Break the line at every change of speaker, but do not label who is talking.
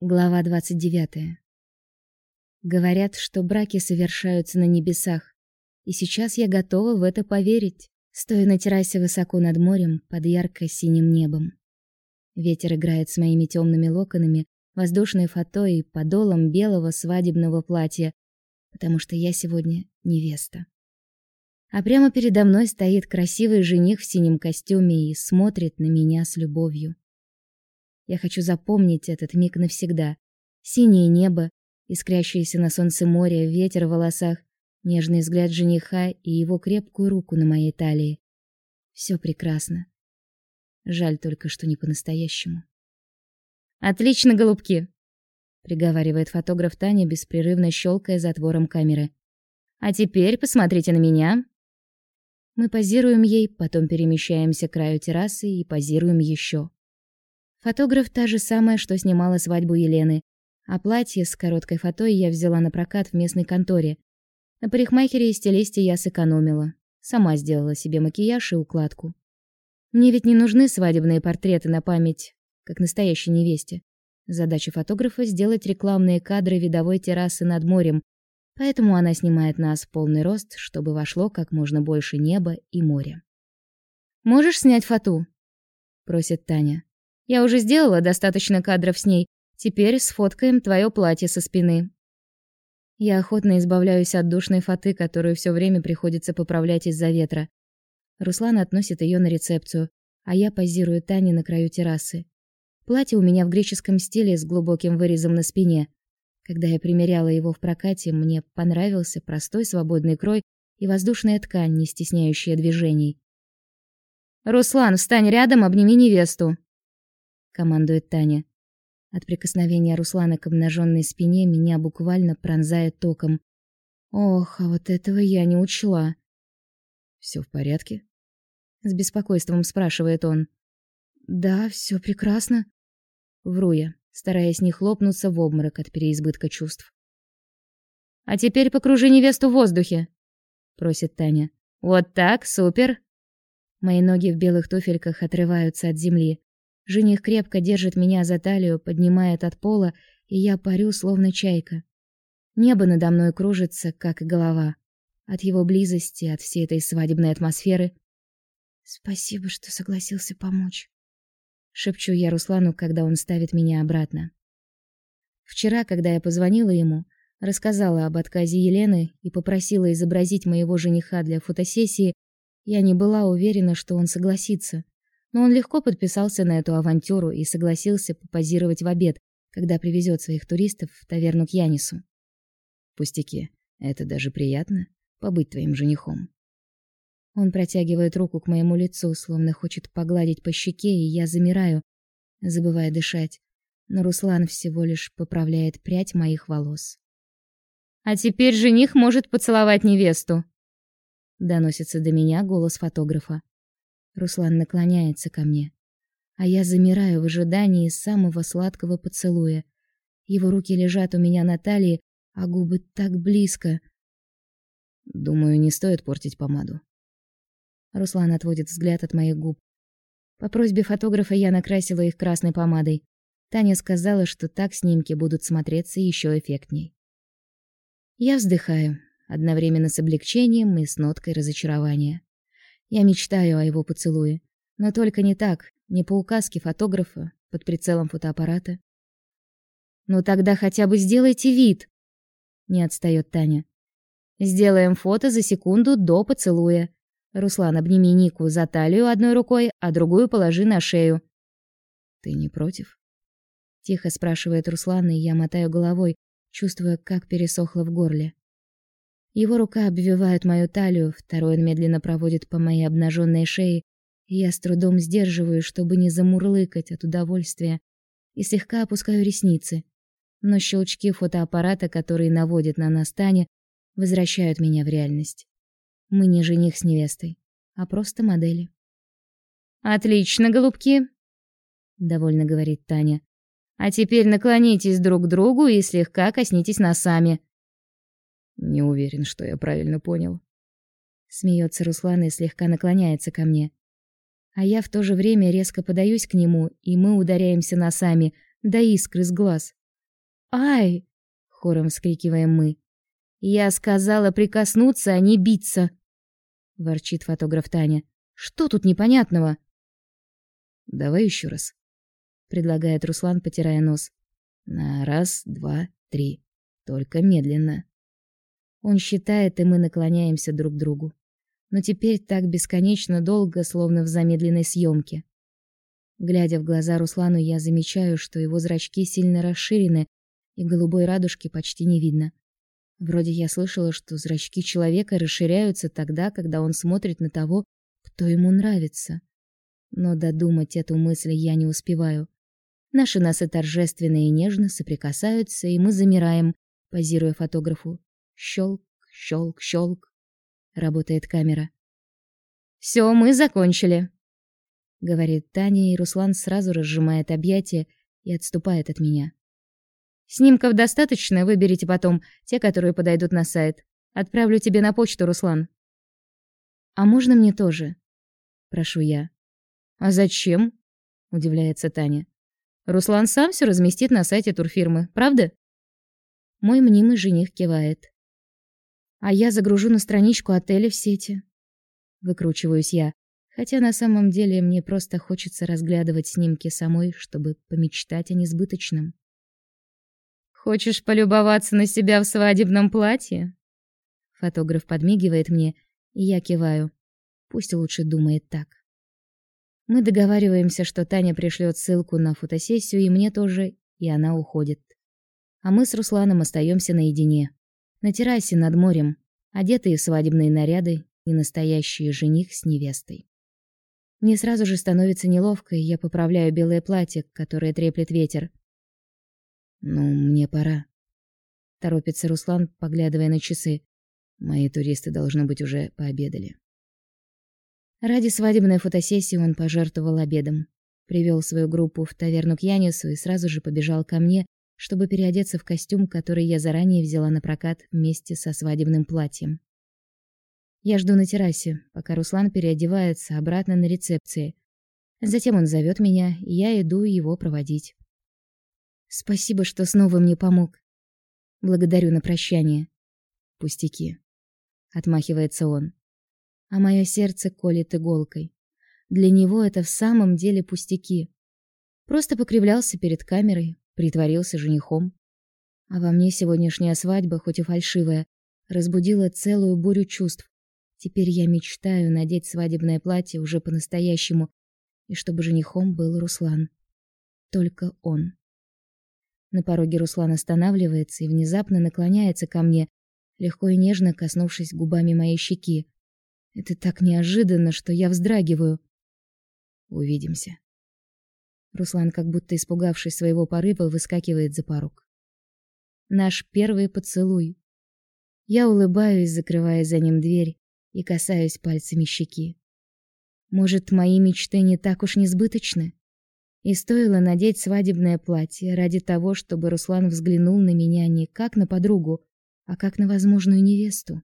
Глава 29. Говорят, что браки совершаются на небесах, и сейчас я готова в это поверить, стоя на террасе высоко над морем под ярко-синим небом. Ветер играет с моими темными локонами, воздушной фатой и подолом белого свадебного платья, потому что я сегодня невеста. А прямо передо мной стоит красивый жених в синем костюме и смотрит на меня с любовью. Я хочу запомнить этот миг навсегда. Синее небо, искрящееся на солнце море, ветер в волосах, нежный взгляд жениха и его крепкую руку на моей талии. Все прекрасно. Жаль только, что не по-настоящему. Отлично, голубки, приговаривает фотограф Таня, беспрерывно щелкая затвором камеры. А теперь посмотрите на меня. Мы позируем ей, потом перемещаемся к краю террасы и позируем еще. Фотограф та же самая, что снимала свадьбу Елены, а платье с короткой фатой я взяла на прокат в местной конторе. На парикмахере и стилисте я сэкономила. Сама сделала себе макияж и укладку. Мне ведь не нужны свадебные портреты на память, как настоящей невесте. Задача фотографа сделать рекламные кадры видовой террасы над морем, поэтому она снимает нас в полный рост, чтобы вошло как можно больше неба и моря. Можешь снять фоту? просит Таня. Я уже сделала достаточно кадров с ней. Теперь сфоткаем твое платье со спины. Я охотно избавляюсь от душной фаты, которую все время приходится поправлять из-за ветра. Руслан относит ее на рецепцию, а я позирую Тане на краю террасы. Платье у меня в греческом стиле с глубоким вырезом на спине. Когда я примеряла его в прокате, мне понравился простой свободный крой и воздушная ткань, не стесняющая движений. Руслан, встань рядом, обними невесту командует Таня. От прикосновения Руслана к обнаженной спине меня буквально пронзает током. Ох, а вот этого я не учла.
Все в порядке?
с беспокойством спрашивает он. Да, все прекрасно. Вру я, стараясь не хлопнуться в обморок от переизбытка чувств. А теперь покружи невесту в воздухе, просит Таня. Вот так, супер. Мои ноги в белых туфельках отрываются от земли. Жених крепко держит меня за талию, поднимает от пола, и я парю, словно чайка. Небо надо мной кружится, как и голова. От его близости, от всей этой свадебной атмосферы. Спасибо, что согласился помочь. Шепчу я Руслану, когда он ставит меня обратно. Вчера, когда я позвонила ему, рассказала об отказе Елены и попросила изобразить моего жениха для фотосессии, я не была уверена, что он согласится но он легко подписался на эту авантюру и согласился попозировать в обед, когда привезет своих туристов в таверну к Янису.
Пустяки, это даже приятно побыть твоим женихом.
Он протягивает руку к моему лицу, словно хочет погладить по щеке, и я замираю, забывая дышать. Но Руслан всего лишь поправляет прядь моих волос. А теперь жених может поцеловать невесту. Доносится до меня голос фотографа. Руслан наклоняется ко мне, а я замираю в ожидании самого сладкого поцелуя. Его руки лежат у меня на талии, а губы так близко.
Думаю, не стоит портить помаду.
Руслан отводит взгляд от моих губ. По просьбе фотографа я накрасила их красной помадой. Таня сказала, что так снимки будут смотреться еще эффектней. Я вздыхаю, одновременно с облегчением и с ноткой разочарования. Я мечтаю о его поцелуе, но только не так, не по указке фотографа, под прицелом фотоаппарата. Ну тогда хотя бы сделайте вид. Не отстаёт Таня. Сделаем фото за секунду до поцелуя. Руслан, обними Нику за талию одной рукой, а другую положи на шею.
Ты не против?
Тихо спрашивает Руслан, и я мотаю головой, чувствуя, как пересохло в горле. Его рука обвивает мою талию, второй он медленно проводит по моей обнаженной шее, и я с трудом сдерживаю, чтобы не замурлыкать от удовольствия, и слегка опускаю ресницы. Но щелчки фотоаппарата, которые наводят на нас Таня, возвращают меня в реальность. Мы не жених с невестой, а просто модели. Отлично, голубки, довольно говорит Таня. А теперь наклонитесь друг к другу и слегка коснитесь носами.
Не уверен, что я правильно понял.
Смеется Руслан и слегка наклоняется ко мне. А я в то же время резко подаюсь к нему, и мы ударяемся носами до искры с глаз. Ай! хором вскрикиваем мы. Я сказала прикоснуться, а не биться, ворчит фотограф Таня. Что тут непонятного?
Давай еще раз, предлагает Руслан, потирая нос. На раз, два, три. Только медленно.
Он считает, и мы наклоняемся друг к другу. Но теперь так бесконечно долго, словно в замедленной съемке. Глядя в глаза Руслану, я замечаю, что его зрачки сильно расширены, и голубой радужки почти не видно. Вроде я слышала, что зрачки человека расширяются тогда, когда он смотрит на того, кто ему нравится. Но додумать эту мысль я не успеваю. Наши носы торжественно и нежно соприкасаются, и мы замираем, позируя фотографу. Щелк, щелк, щелк. Работает камера. Все, мы закончили, говорит Таня, и Руслан сразу разжимает объятия и отступает от меня. Снимков достаточно, выберите потом те, которые подойдут на сайт. Отправлю тебе на почту, Руслан. А можно мне тоже? прошу я. А зачем? удивляется Таня. Руслан сам все разместит на сайте турфирмы, правда? Мой мнимый жених кивает. А я загружу на страничку отеля в сети. Выкручиваюсь я, хотя на самом деле мне просто хочется разглядывать снимки самой, чтобы помечтать о несбыточном. Хочешь полюбоваться на себя в свадебном платье? Фотограф подмигивает мне, и я киваю. Пусть лучше думает так. Мы договариваемся, что Таня пришлет ссылку на фотосессию и мне тоже, и она уходит. А мы с Русланом остаемся наедине. На террасе над морем, одетые в свадебные наряды и настоящий жених с невестой. Мне сразу же становится неловко, и я поправляю белое платье, которое треплет ветер.
«Ну, мне пора», —
торопится Руслан, поглядывая на часы.
«Мои туристы, должно быть, уже пообедали».
Ради свадебной фотосессии он пожертвовал обедом. Привел свою группу в таверну к Янису и сразу же побежал ко мне, чтобы переодеться в костюм, который я заранее взяла на прокат вместе со свадебным платьем. Я жду на террасе, пока Руслан переодевается обратно на рецепции. Затем он зовет меня, и я иду его проводить. Спасибо, что снова мне помог. Благодарю на прощание.
Пустяки.
Отмахивается он а мое сердце колет иголкой. Для него это в самом деле пустяки. Просто покривлялся перед камерой, притворился женихом. А во мне сегодняшняя свадьба, хоть и фальшивая, разбудила целую бурю чувств. Теперь я мечтаю надеть свадебное платье уже по-настоящему, и чтобы женихом был Руслан. Только он. На пороге Руслан останавливается и внезапно наклоняется ко мне, легко и нежно коснувшись губами моей щеки. Это так неожиданно, что я вздрагиваю.
Увидимся.
Руслан, как будто испугавшись своего порыва, выскакивает за порог. Наш первый поцелуй. Я улыбаюсь, закрывая за ним дверь и касаюсь пальцами щеки. Может, мои мечты не так уж несбыточны? И стоило надеть свадебное платье ради того, чтобы Руслан взглянул на меня не как на подругу, а как на возможную невесту.